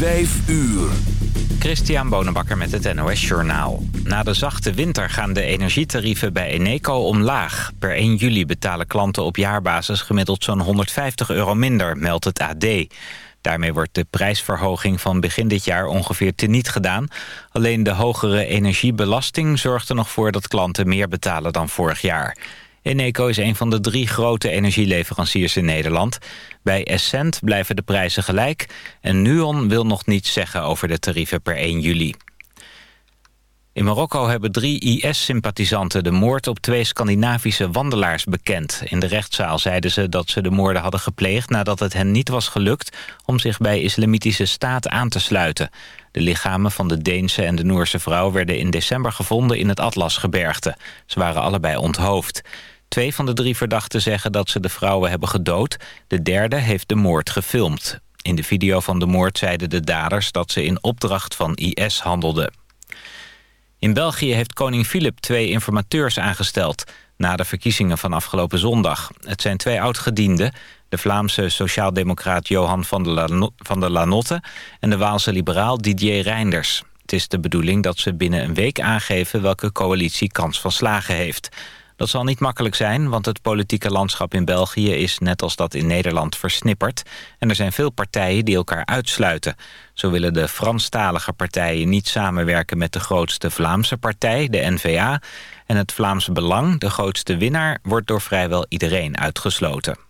Vijf uur. Christian Bonenbakker met het NOS Journaal. Na de zachte winter gaan de energietarieven bij Eneco omlaag. Per 1 juli betalen klanten op jaarbasis gemiddeld zo'n 150 euro minder, meldt het AD. Daarmee wordt de prijsverhoging van begin dit jaar ongeveer teniet gedaan. Alleen de hogere energiebelasting zorgt er nog voor dat klanten meer betalen dan vorig jaar. Eneco is een van de drie grote energieleveranciers in Nederland. Bij Essent blijven de prijzen gelijk... en Nuon wil nog niets zeggen over de tarieven per 1 juli. In Marokko hebben drie IS-sympathisanten de moord op twee Scandinavische wandelaars bekend. In de rechtszaal zeiden ze dat ze de moorden hadden gepleegd nadat het hen niet was gelukt om zich bij islamitische staat aan te sluiten. De lichamen van de Deense en de Noorse vrouw werden in december gevonden in het Atlasgebergte. Ze waren allebei onthoofd. Twee van de drie verdachten zeggen dat ze de vrouwen hebben gedood. De derde heeft de moord gefilmd. In de video van de moord zeiden de daders dat ze in opdracht van IS handelden. In België heeft koning Filip twee informateurs aangesteld... na de verkiezingen van afgelopen zondag. Het zijn twee oud-gedienden, de Vlaamse sociaaldemocraat Johan van van der Lanotte... en de Waalse liberaal Didier Reinders. Het is de bedoeling dat ze binnen een week aangeven... welke coalitie kans van slagen heeft... Dat zal niet makkelijk zijn, want het politieke landschap in België is net als dat in Nederland versnipperd. En er zijn veel partijen die elkaar uitsluiten. Zo willen de Franstalige partijen niet samenwerken met de grootste Vlaamse partij, de N-VA. En het Vlaamse Belang, de grootste winnaar, wordt door vrijwel iedereen uitgesloten.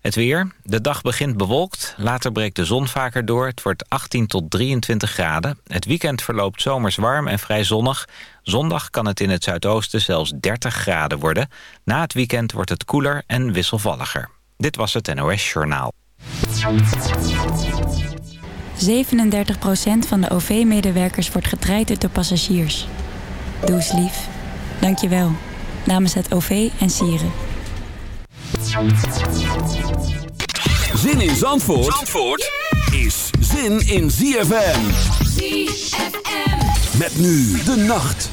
Het weer. De dag begint bewolkt. Later breekt de zon vaker door. Het wordt 18 tot 23 graden. Het weekend verloopt zomers warm en vrij zonnig. Zondag kan het in het zuidoosten zelfs 30 graden worden. Na het weekend wordt het koeler en wisselvalliger. Dit was het NOS Journaal. 37% van de OV-medewerkers wordt getraind door passagiers. Doe eens lief. Dank je wel. Namens het OV en Sieren. Zin in Zandvoort, Zandvoort is zin in ZFM. ZFM. Met nu de nacht.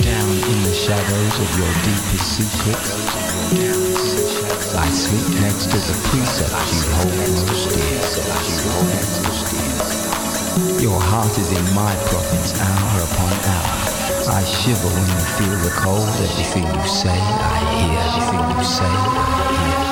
Down in the shadows of your deepest secrets. I sleep next to the precepts you hold most dear. Your heart is in my province hour upon hour. I shiver when you feel the cold. Everything you say, I hear. Everything you say, I hear.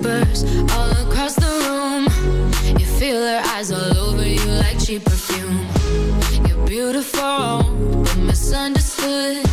whispers all across the room. You feel her eyes all over you like cheap perfume. You're beautiful, but misunderstood.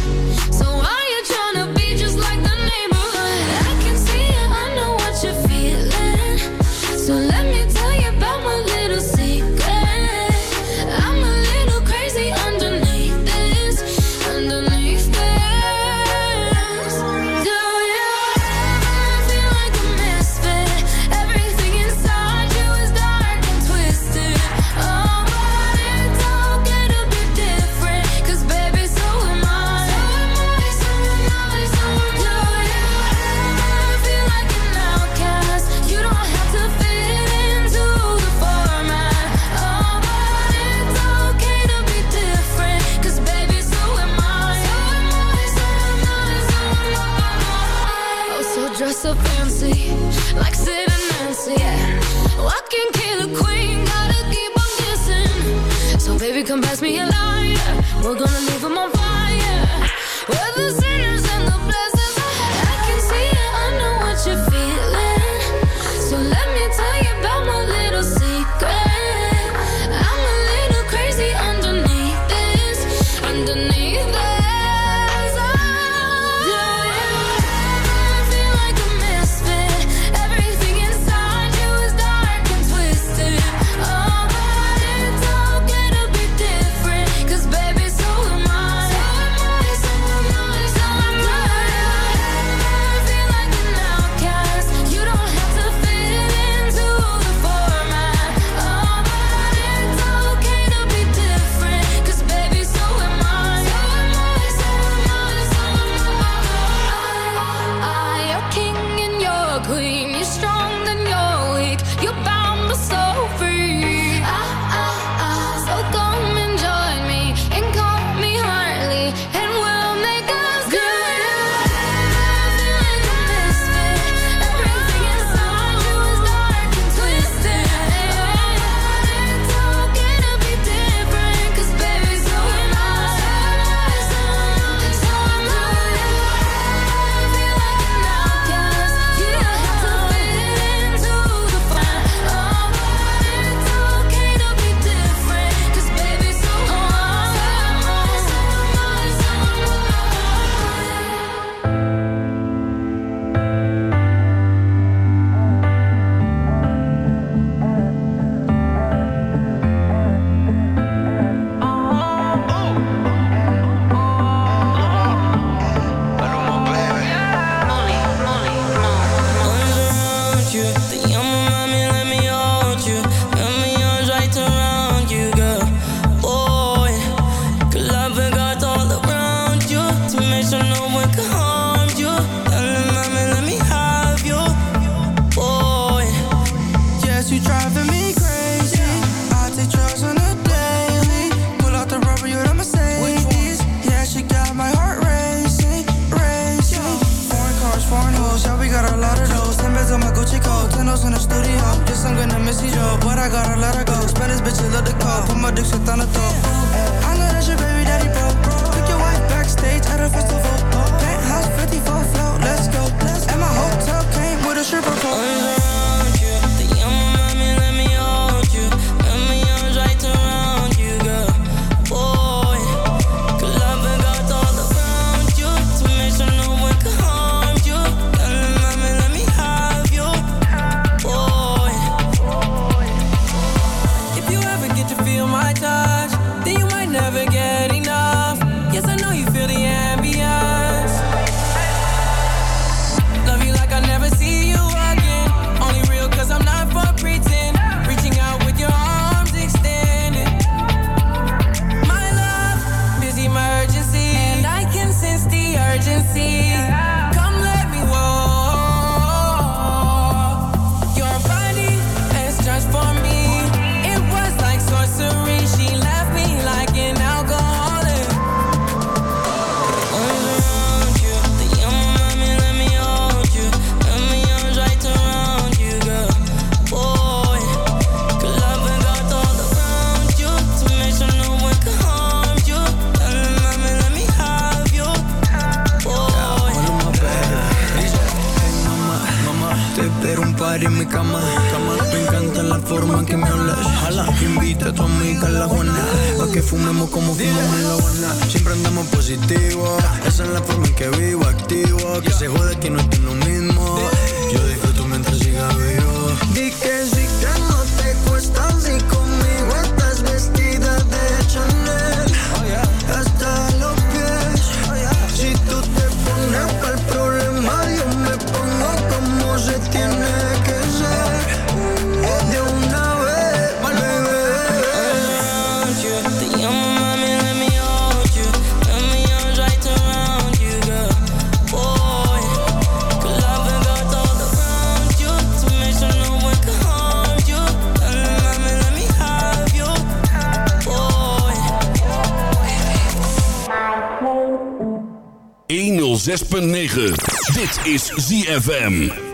106.9. Dit is ZFM.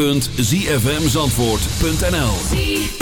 www.zfmzandvoort.nl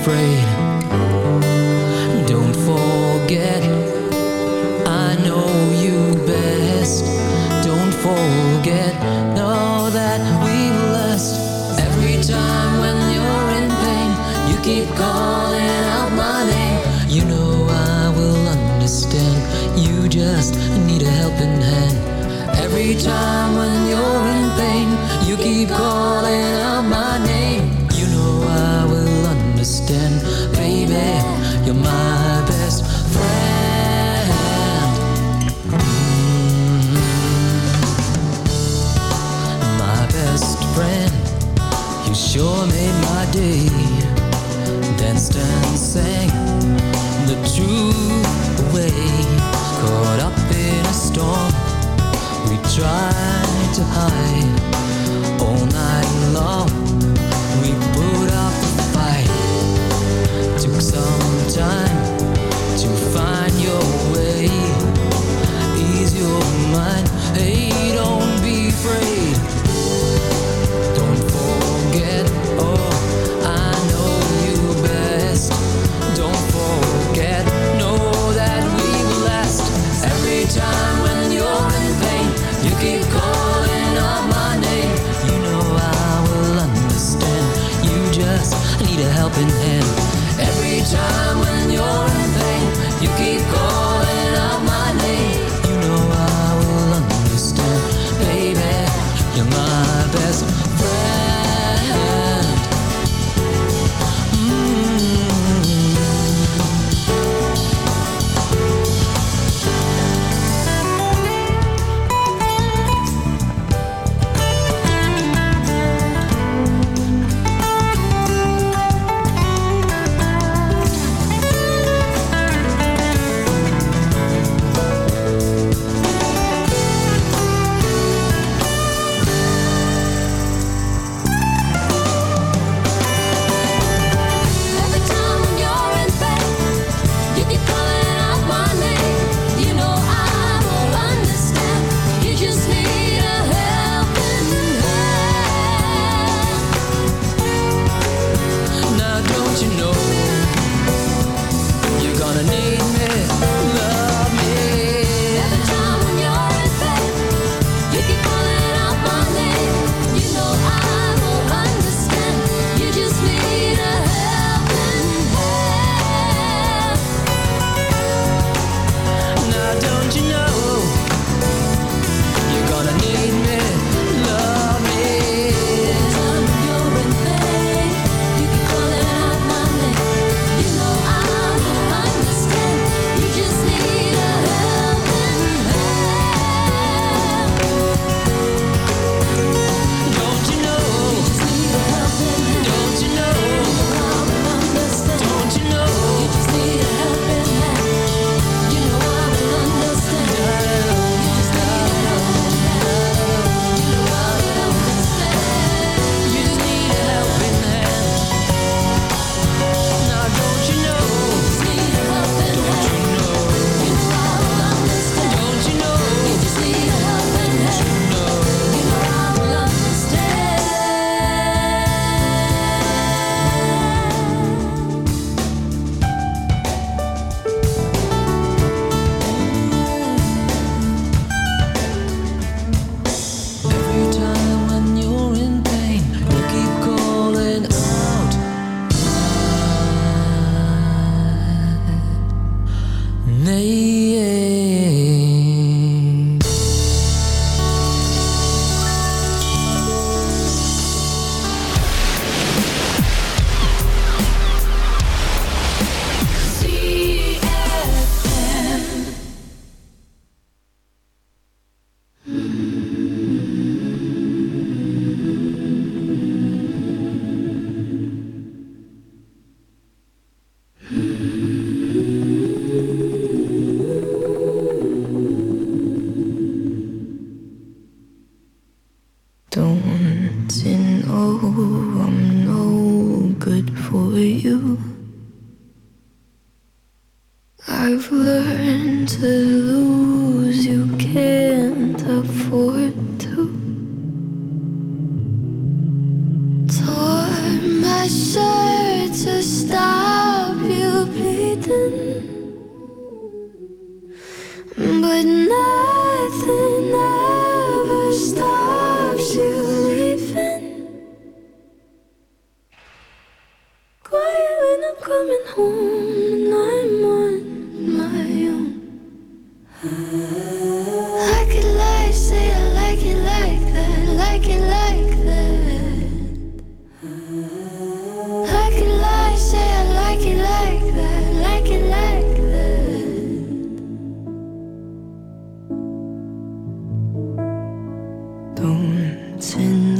afraid. 动情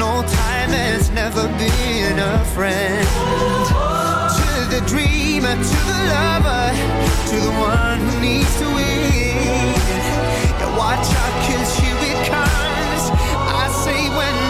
No time has never been a friend. To the dreamer, to the lover, to the one who needs to win. Yeah, watch out, cause here it comes. I say when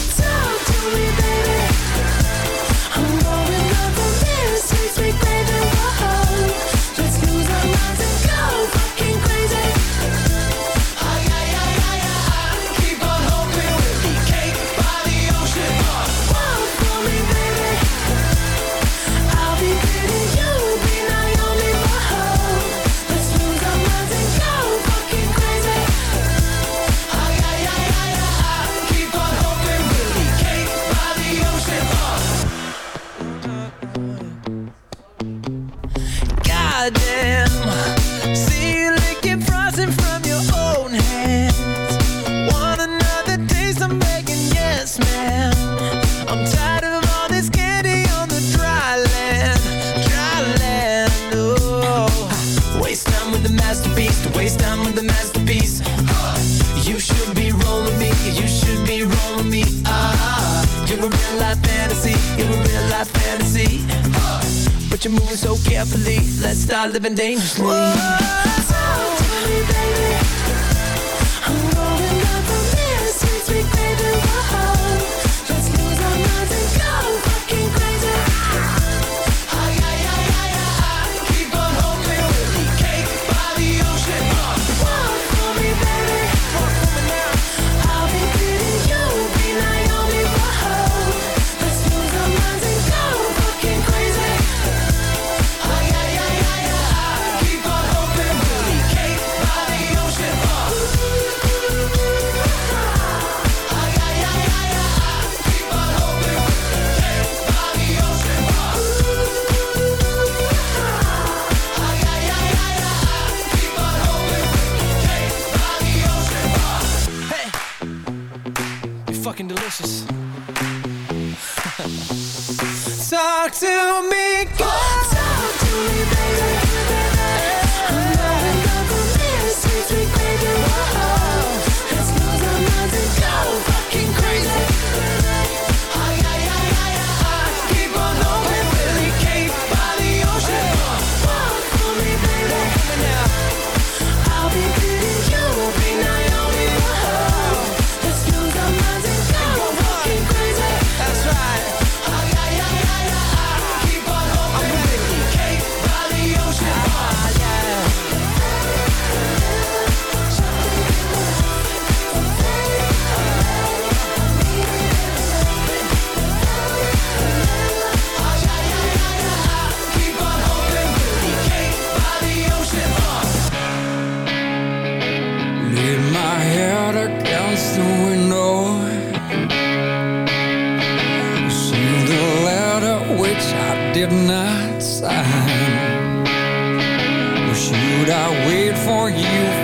living day for you.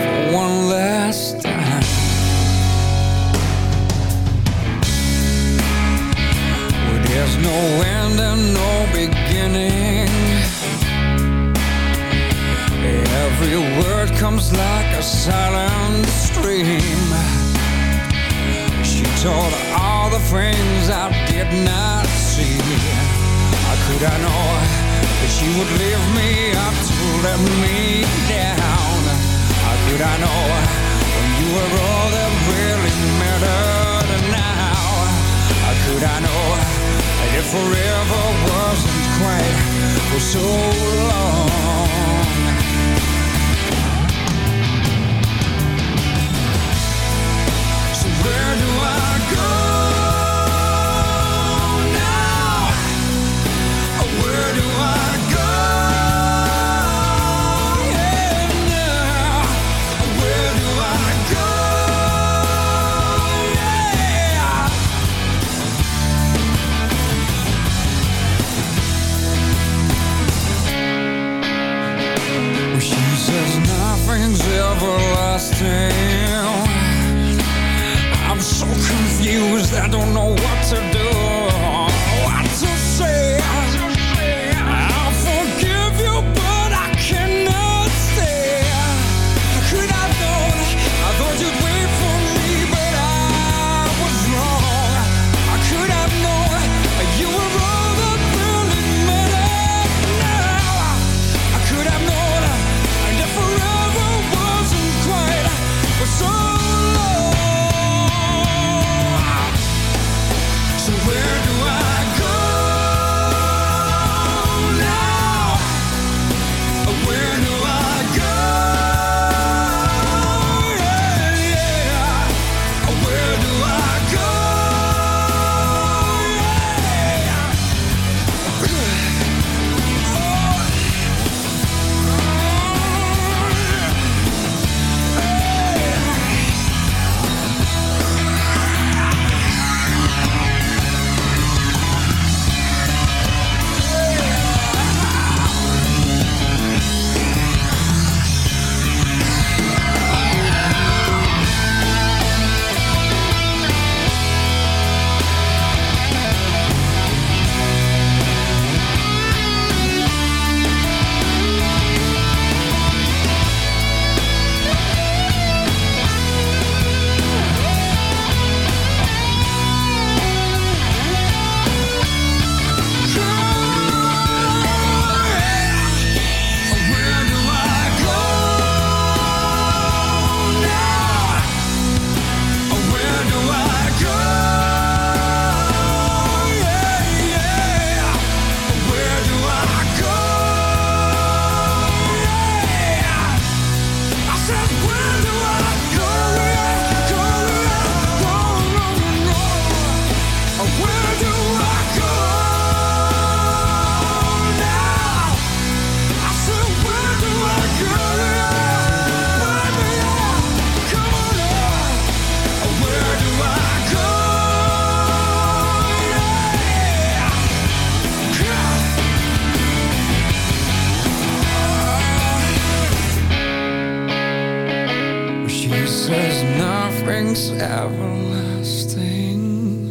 Says nothing's everlasting.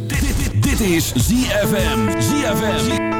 Dit, dit is ZFM. ZFM.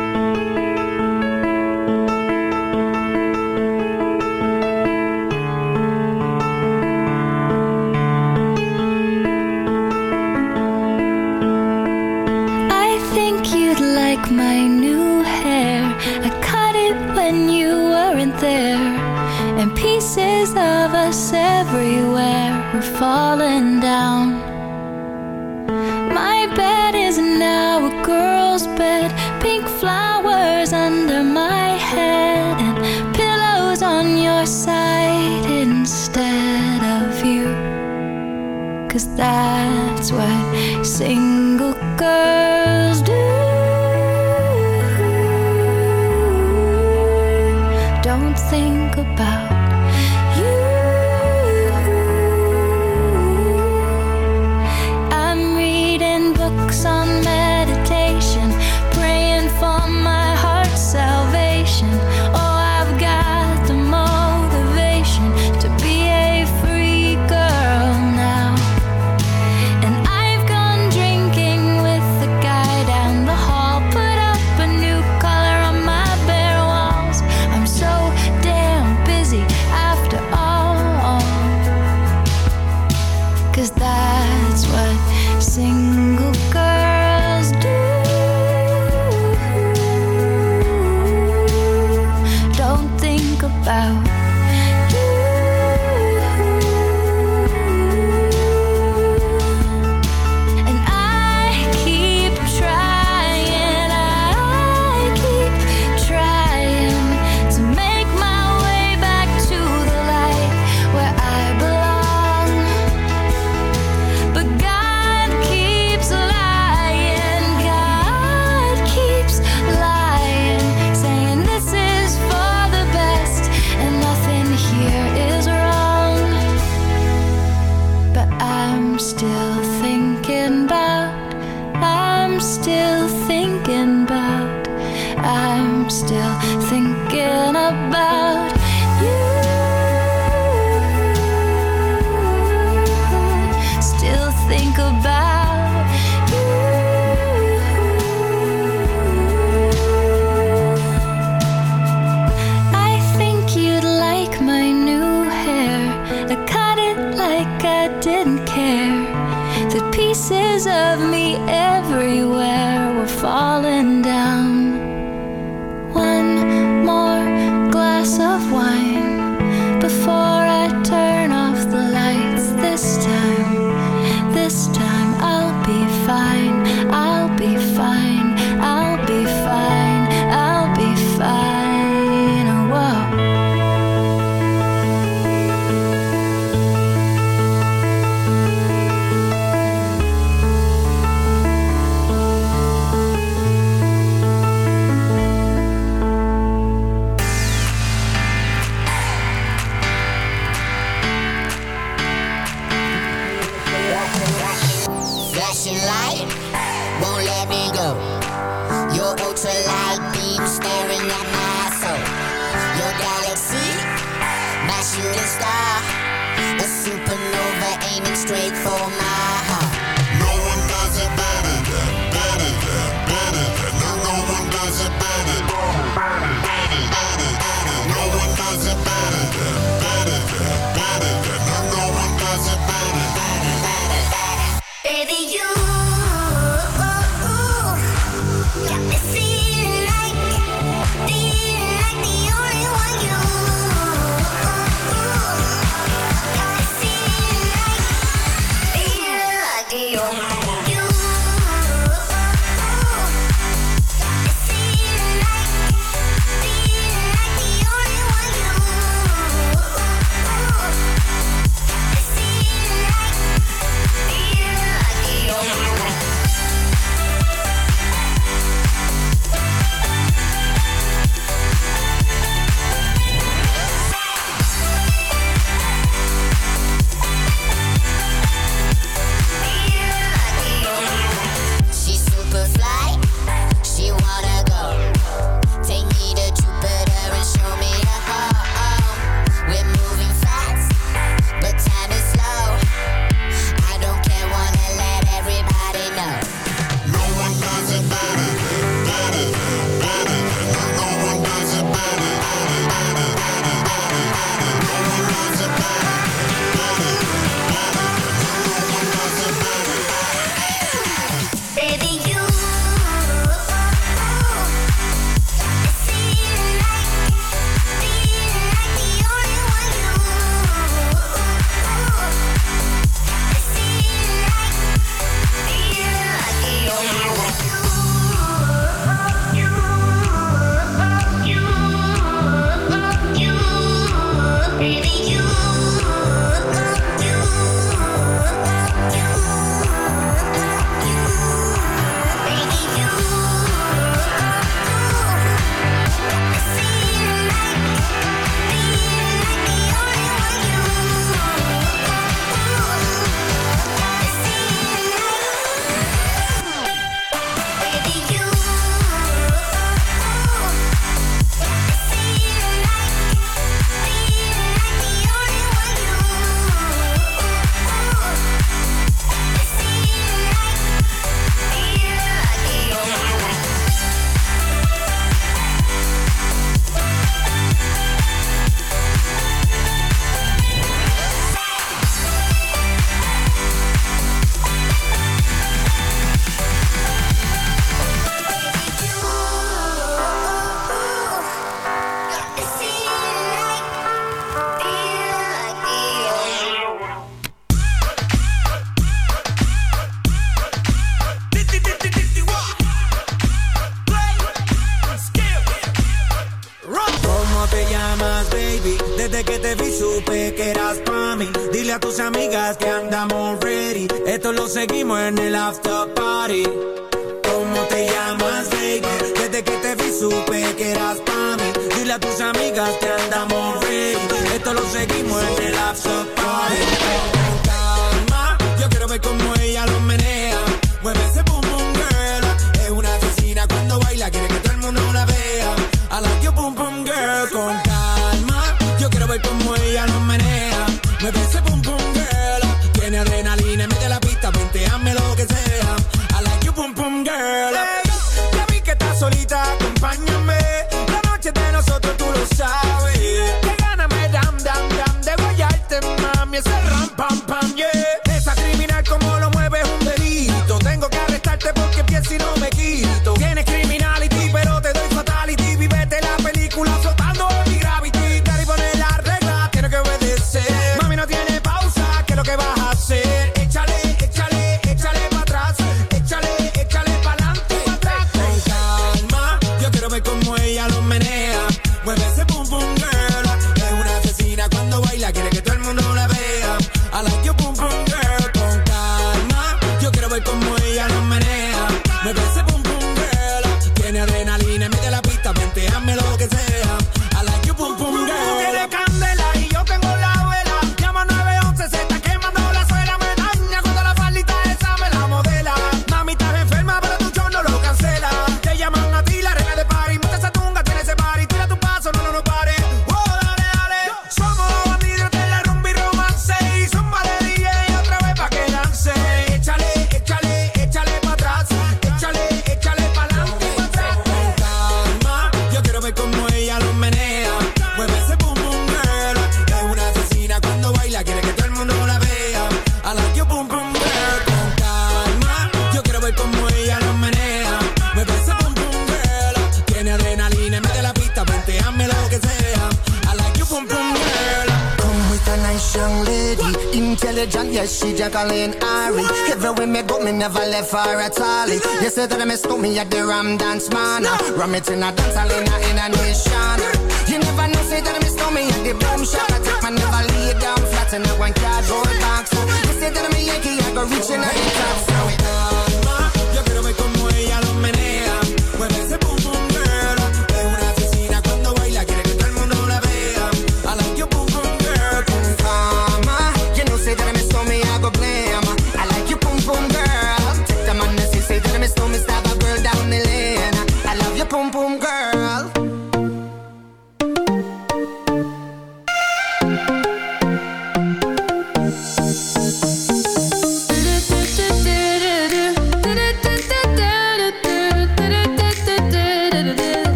Fire at all. You say that I miss me at the Ram Dance Man. Ram it in a dance hall in a, in a nation. You never know, say that I miss me at the Boom Shop. I take my never lay down flat in a one cardboard box. You say that I'm a Yankee, I go reaching out the top. It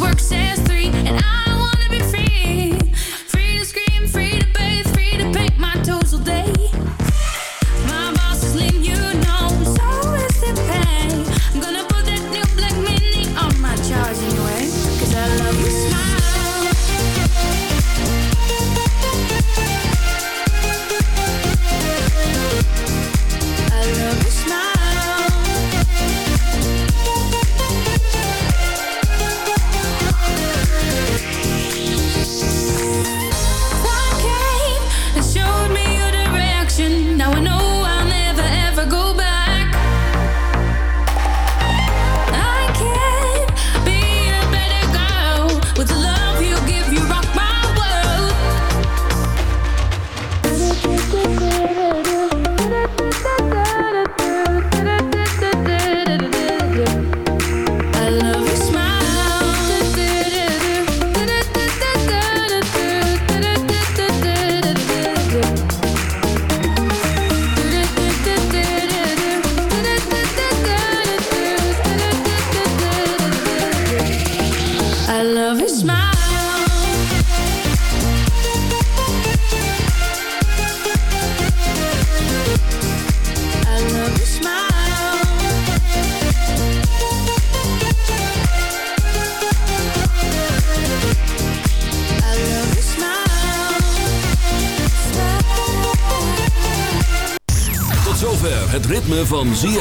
work says three, and I.